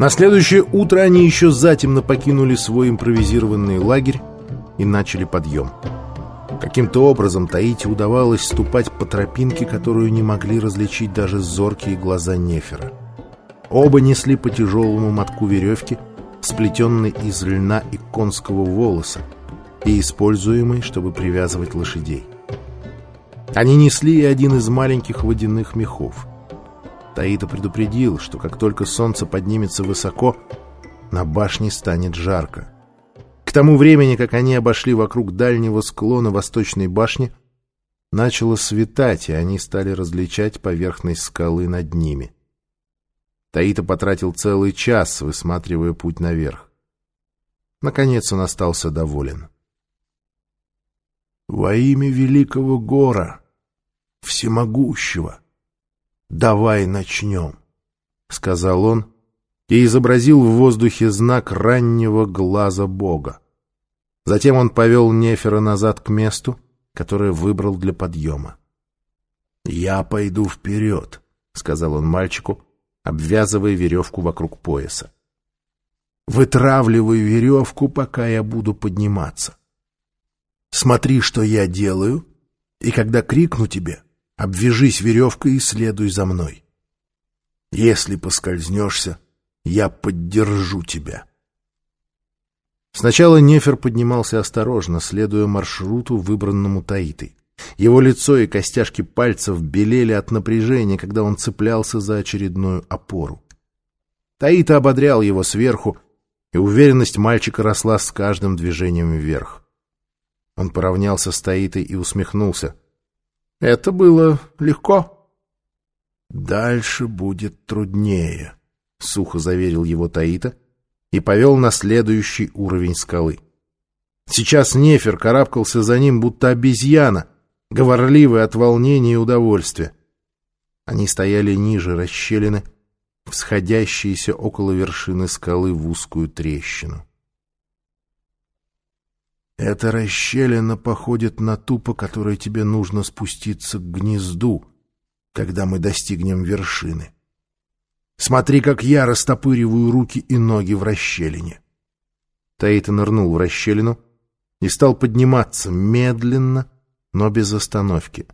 На следующее утро они еще затемно покинули свой импровизированный лагерь и начали подъем. Каким-то образом Таити удавалось ступать по тропинке, которую не могли различить даже зоркие глаза Нефера. Оба несли по тяжелому мотку веревки, сплетенной из льна и конского волоса, и используемой, чтобы привязывать лошадей. Они несли и один из маленьких водяных мехов. Таита предупредил, что как только солнце поднимется высоко, на башне станет жарко. К тому времени, как они обошли вокруг дальнего склона восточной башни, начало светать, и они стали различать поверхность скалы над ними. Таита потратил целый час, высматривая путь наверх. Наконец он остался доволен. «Во имя великого гора, всемогущего, давай начнем», — сказал он, и изобразил в воздухе знак раннего глаза Бога. Затем он повел Нефера назад к месту, которое выбрал для подъема. «Я пойду вперед», — сказал он мальчику, обвязывая веревку вокруг пояса. «Вытравливай веревку, пока я буду подниматься. Смотри, что я делаю, и когда крикну тебе, обвяжись веревкой и следуй за мной. Если поскользнешься, я поддержу тебя». Сначала Нефер поднимался осторожно, следуя маршруту, выбранному Таитой. Его лицо и костяшки пальцев белели от напряжения, когда он цеплялся за очередную опору. Таита ободрял его сверху, и уверенность мальчика росла с каждым движением вверх. Он поравнялся с Таитой и усмехнулся. «Это было легко». «Дальше будет труднее», — сухо заверил его Таита и повел на следующий уровень скалы. Сейчас Нефер карабкался за ним, будто обезьяна, говорливый от волнения и удовольствия. Они стояли ниже расщелины, всходящиеся около вершины скалы в узкую трещину. Эта расщелина походит на ту, по которой тебе нужно спуститься к гнезду, когда мы достигнем вершины. Смотри, как я растопыриваю руки и ноги в расщелине. Таита нырнул в расщелину и стал подниматься медленно, но без остановки.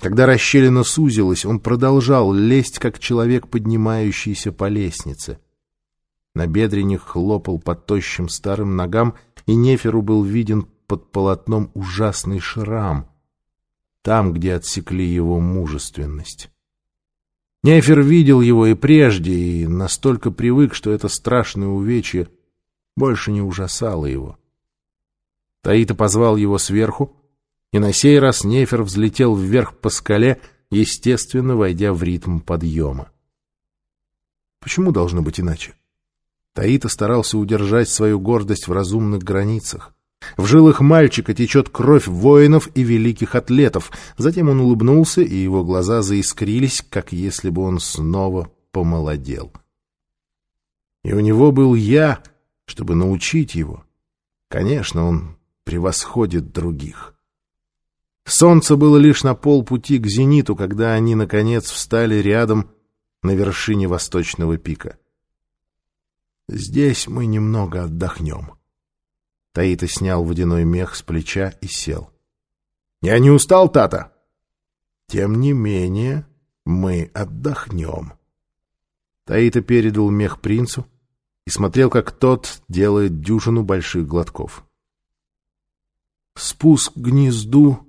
Когда расщелина сузилась, он продолжал лезть, как человек, поднимающийся по лестнице. На бедрених хлопал под тощим старым ногам, и Неферу был виден под полотном ужасный шрам, там, где отсекли его мужественность. Нефер видел его и прежде, и настолько привык, что это страшное увечье больше не ужасало его. Таита позвал его сверху, и на сей раз Нефер взлетел вверх по скале, естественно, войдя в ритм подъема. Почему должно быть иначе? Таита старался удержать свою гордость в разумных границах. В жилах мальчика течет кровь воинов и великих атлетов. Затем он улыбнулся, и его глаза заискрились, как если бы он снова помолодел. И у него был я, чтобы научить его. Конечно, он превосходит других. Солнце было лишь на полпути к зениту, когда они, наконец, встали рядом на вершине восточного пика. «Здесь мы немного отдохнем». Таита снял водяной мех с плеча и сел. «Я не устал, Тата?» «Тем не менее, мы отдохнем». Таита передал мех принцу и смотрел, как тот делает дюжину больших глотков. «Спуск к гнезду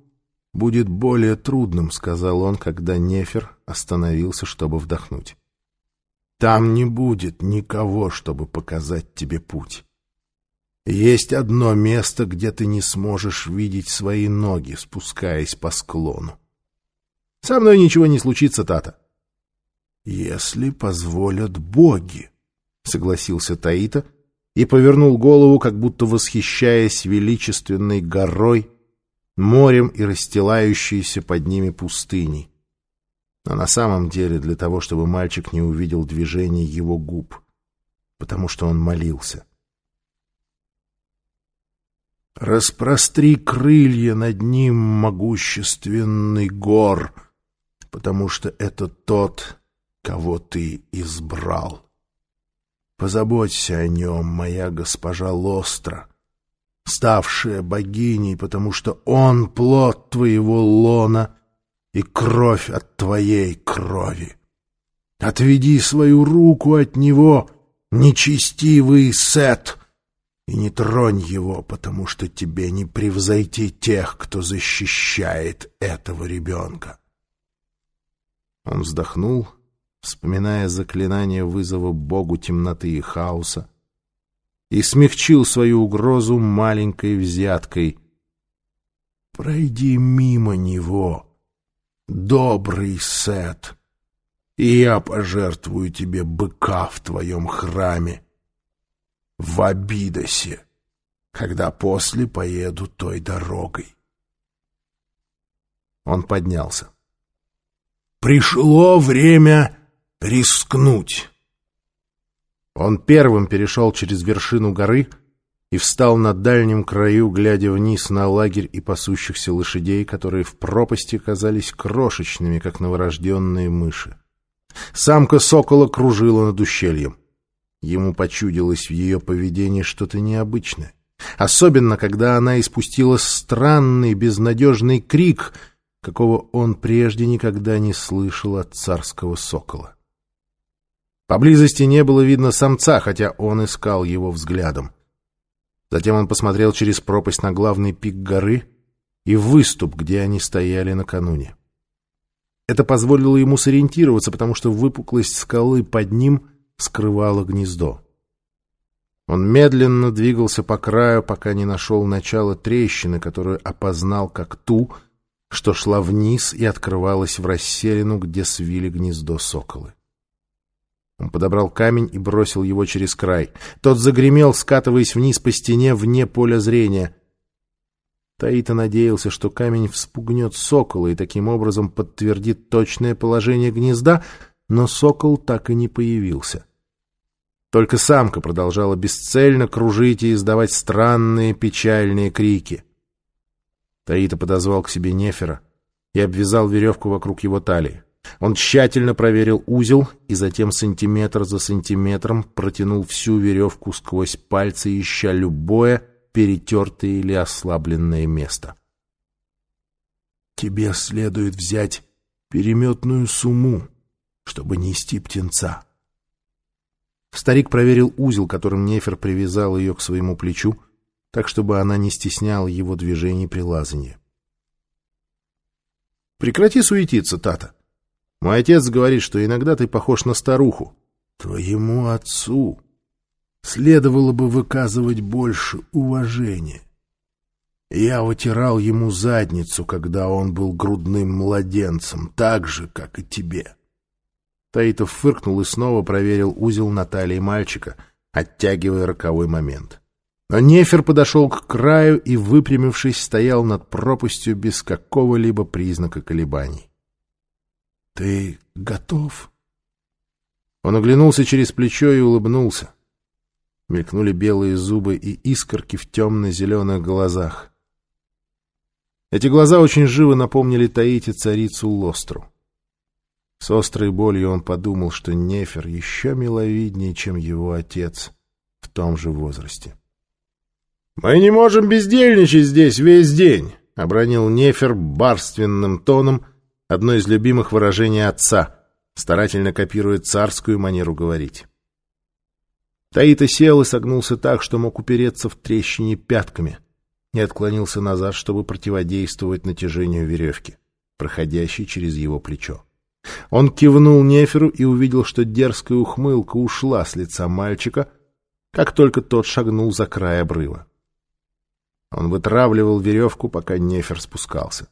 будет более трудным», — сказал он, когда Нефер остановился, чтобы вдохнуть. «Там не будет никого, чтобы показать тебе путь». Есть одно место, где ты не сможешь видеть свои ноги, спускаясь по склону. Со мной ничего не случится, Тата. Если позволят боги, согласился Таита и повернул голову, как будто восхищаясь величественной горой, морем и расстилающейся под ними пустыней. Но на самом деле для того, чтобы мальчик не увидел движения его губ, потому что он молился — Распростри крылья над ним, могущественный гор, потому что это тот, кого ты избрал. Позаботься о нем, моя госпожа Лостра, ставшая богиней, потому что он плод твоего лона и кровь от твоей крови. Отведи свою руку от него, нечестивый Сет, и не тронь его, потому что тебе не превзойти тех, кто защищает этого ребенка. Он вздохнул, вспоминая заклинание вызова богу темноты и хаоса, и смягчил свою угрозу маленькой взяткой. «Пройди мимо него, добрый Сет, и я пожертвую тебе быка в твоем храме, в Абидосе, когда после поеду той дорогой». Он поднялся. «Пришло время рискнуть». Он первым перешел через вершину горы и встал на дальнем краю, глядя вниз на лагерь и пасущихся лошадей, которые в пропасти казались крошечными, как новорожденные мыши. Самка сокола кружила над ущельем. Ему почудилось в ее поведении что-то необычное. Особенно, когда она испустила странный, безнадежный крик, какого он прежде никогда не слышал от царского сокола. Поблизости не было видно самца, хотя он искал его взглядом. Затем он посмотрел через пропасть на главный пик горы и выступ, где они стояли накануне. Это позволило ему сориентироваться, потому что выпуклость скалы под ним скрывала гнездо. Он медленно двигался по краю, пока не нашел начало трещины, которую опознал как ту, что шла вниз и открывалась в расселину, где свили гнездо соколы. Он подобрал камень и бросил его через край. Тот загремел, скатываясь вниз по стене вне поля зрения. Таита надеялся, что камень вспугнет сокола и таким образом подтвердит точное положение гнезда, но сокол так и не появился. Только самка продолжала бесцельно кружить и издавать странные печальные крики. Таита подозвал к себе Нефера и обвязал веревку вокруг его талии. Он тщательно проверил узел и затем сантиметр за сантиметром протянул всю веревку сквозь пальцы, ища любое перетертое или ослабленное место. «Тебе следует взять переметную сумму, чтобы нести птенца». Старик проверил узел, которым Нефер привязал ее к своему плечу, так, чтобы она не стесняла его движений при лазанье. «Прекрати суетиться, Тата!» Мой отец говорит, что иногда ты похож на старуху. Твоему отцу следовало бы выказывать больше уважения. Я вытирал ему задницу, когда он был грудным младенцем, так же, как и тебе. Таитов фыркнул и снова проверил узел на талии мальчика, оттягивая роковой момент. Но Нефер подошел к краю и, выпрямившись, стоял над пропастью без какого-либо признака колебаний. «Ты готов?» Он оглянулся через плечо и улыбнулся. Мелькнули белые зубы и искорки в темно-зеленых глазах. Эти глаза очень живо напомнили Таити царицу Лостру. С острой болью он подумал, что Нефер еще миловиднее, чем его отец в том же возрасте. «Мы не можем бездельничать здесь весь день», — обронил Нефер барственным тоном — одно из любимых выражений отца, старательно копирует царскую манеру говорить. Таита сел и согнулся так, что мог упереться в трещине пятками, и отклонился назад, чтобы противодействовать натяжению веревки, проходящей через его плечо. Он кивнул Неферу и увидел, что дерзкая ухмылка ушла с лица мальчика, как только тот шагнул за край обрыва. Он вытравливал веревку, пока Нефер спускался.